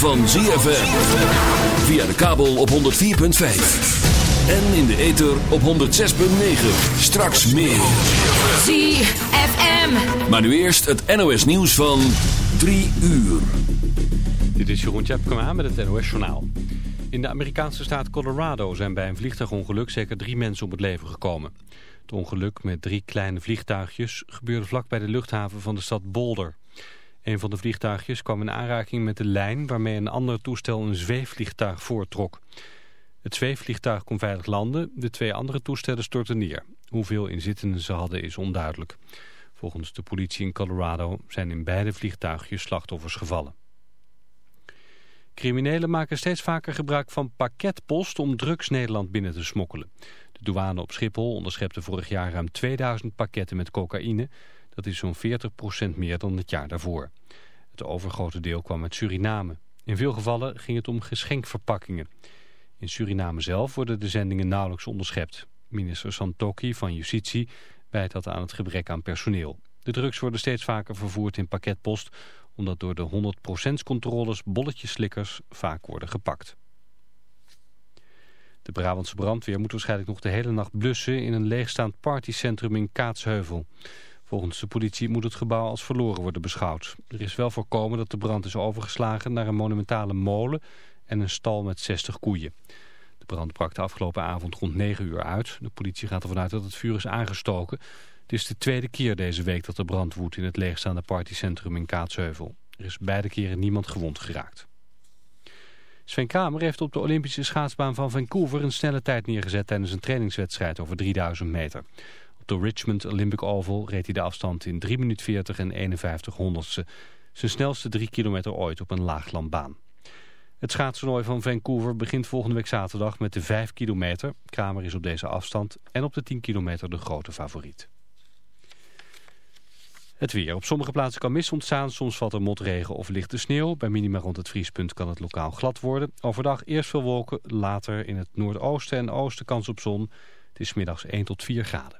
van ZFM. Via de kabel op 104.5. En in de ether op 106.9. Straks meer. ZFM. Maar nu eerst het NOS nieuws van 3 uur. Dit is Jeroen Tjepkema met het NOS Journaal. In de Amerikaanse staat Colorado zijn bij een vliegtuigongeluk zeker drie mensen om het leven gekomen. Het ongeluk met drie kleine vliegtuigjes gebeurde vlak bij de luchthaven van de stad Boulder. Een van de vliegtuigjes kwam in aanraking met de lijn waarmee een ander toestel een zweefvliegtuig voortrok. Het zweefvliegtuig kon veilig landen, de twee andere toestellen stortten neer. Hoeveel inzittenden ze hadden is onduidelijk. Volgens de politie in Colorado zijn in beide vliegtuigjes slachtoffers gevallen. Criminelen maken steeds vaker gebruik van pakketpost om drugs Nederland binnen te smokkelen. De douane op Schiphol onderschepte vorig jaar ruim 2000 pakketten met cocaïne. Dat is zo'n 40% meer dan het jaar daarvoor. Het overgrote deel kwam uit Suriname. In veel gevallen ging het om geschenkverpakkingen. In Suriname zelf worden de zendingen nauwelijks onderschept. Minister Santoki van Justitie wijt dat aan het gebrek aan personeel. De drugs worden steeds vaker vervoerd in pakketpost omdat door de 100% controles bolletjeslikkers vaak worden gepakt. De Brabantse brandweer moet waarschijnlijk nog de hele nacht blussen in een leegstaand partycentrum in Kaatsheuvel. Volgens de politie moet het gebouw als verloren worden beschouwd. Er is wel voorkomen dat de brand is overgeslagen naar een monumentale molen en een stal met 60 koeien. De brand brak de afgelopen avond rond 9 uur uit. De politie gaat ervan uit dat het vuur is aangestoken. Het is de tweede keer deze week dat er brand woedt in het leegstaande partycentrum in Kaatsheuvel. Er is beide keren niemand gewond geraakt. Sven Kramer heeft op de Olympische schaatsbaan van Vancouver een snelle tijd neergezet tijdens een trainingswedstrijd over 3000 meter. De Richmond Olympic Oval reed hij de afstand in 3 minuten 40 en 51 honderdste. Zijn snelste 3 kilometer ooit op een laaglandbaan. Het schaatstoernooi van Vancouver begint volgende week zaterdag met de 5 kilometer. Kramer is op deze afstand en op de 10 kilometer de grote favoriet. Het weer. Op sommige plaatsen kan mist ontstaan. Soms valt er motregen of lichte sneeuw. Bij minima rond het vriespunt kan het lokaal glad worden. Overdag eerst veel wolken, later in het noordoosten en oosten kans op zon. Het is middags 1 tot 4 graden.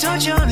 touch on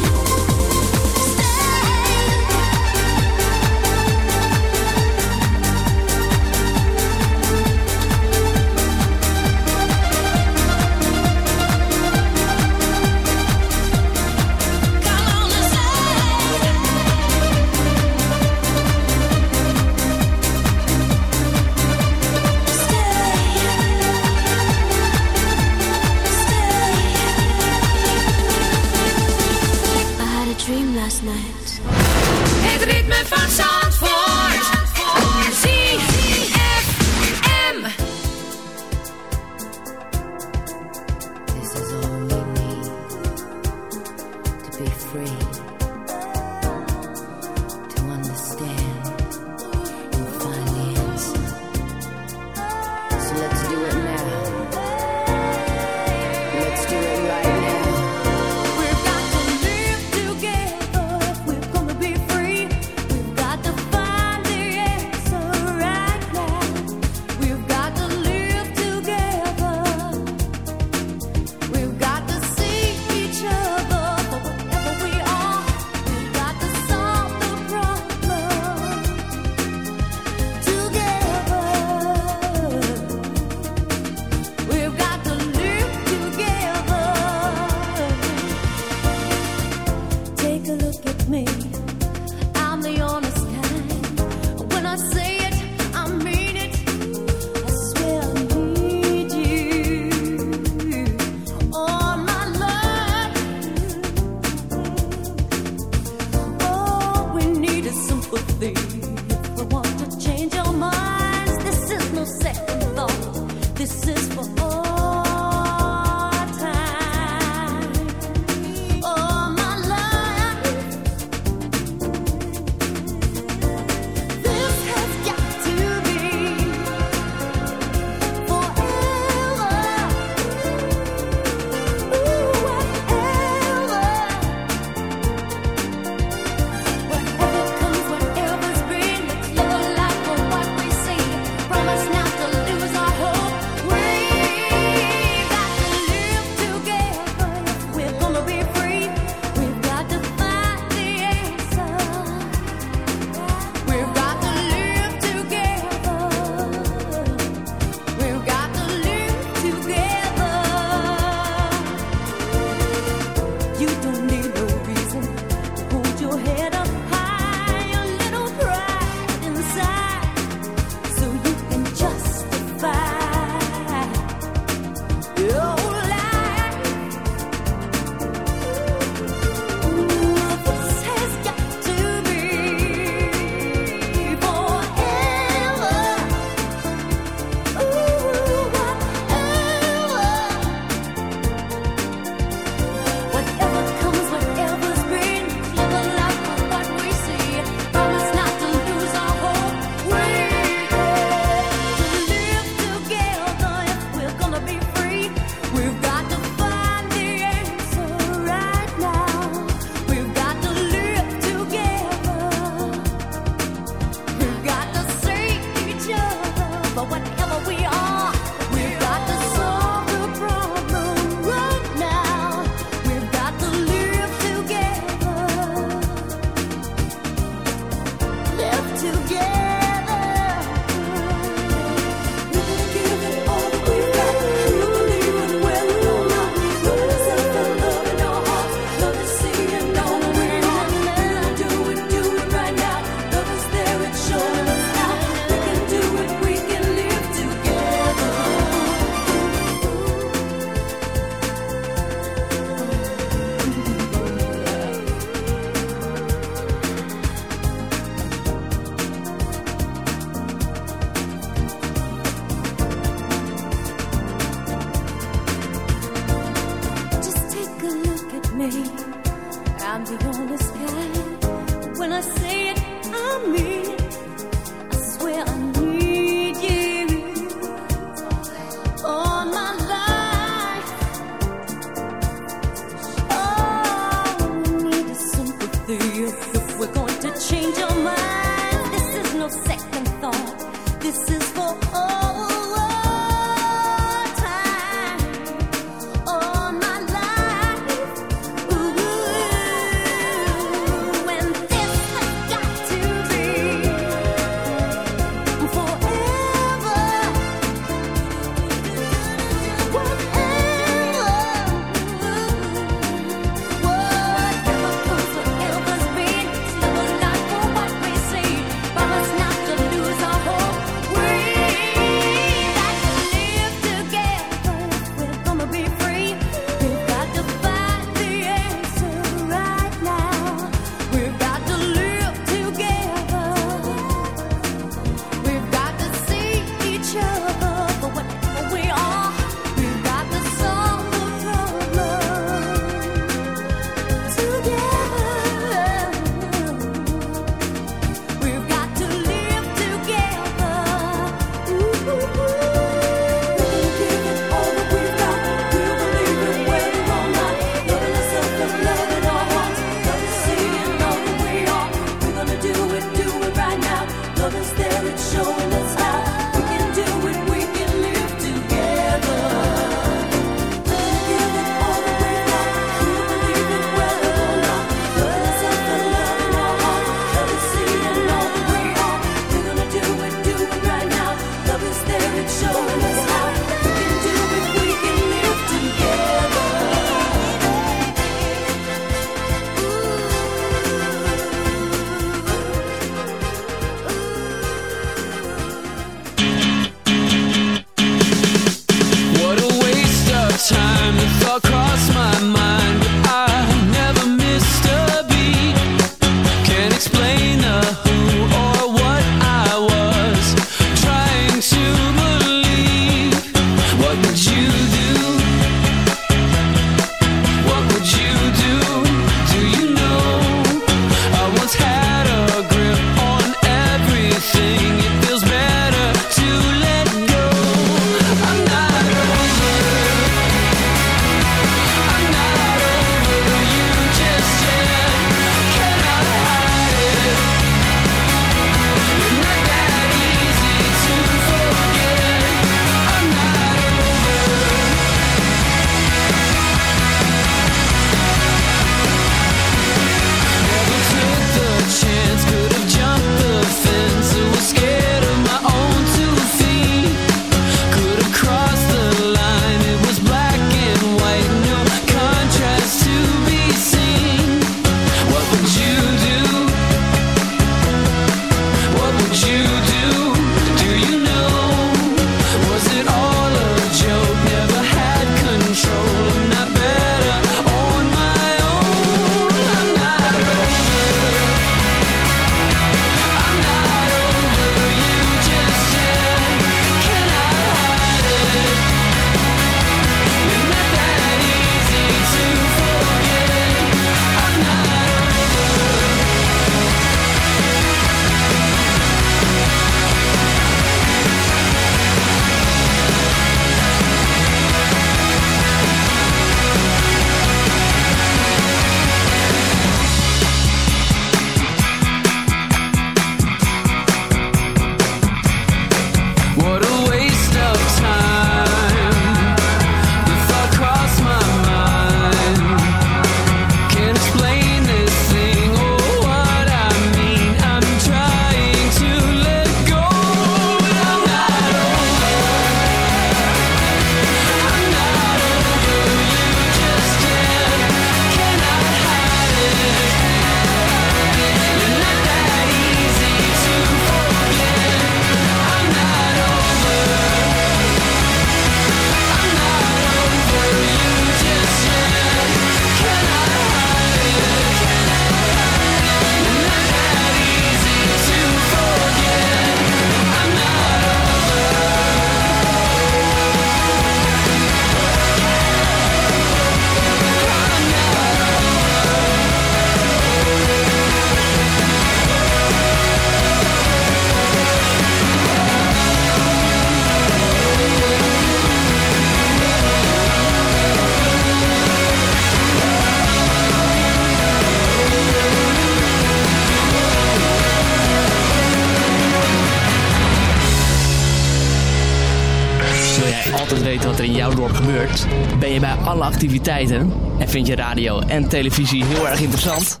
alle activiteiten en vind je radio en televisie heel erg interessant?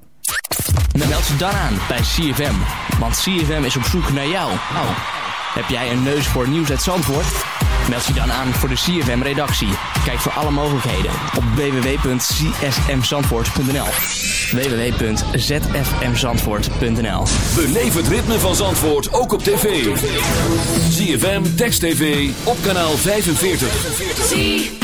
Dan meld je dan aan bij CFM, want CFM is op zoek naar jou. Oh. Heb jij een neus voor nieuws uit Zandvoort? Meld je dan aan voor de CFM-redactie. Kijk voor alle mogelijkheden op www.csmzandvoort.nl www.zfmzandvoort.nl Beleef het ritme van Zandvoort ook op tv. CFM, Text TV, op kanaal 45.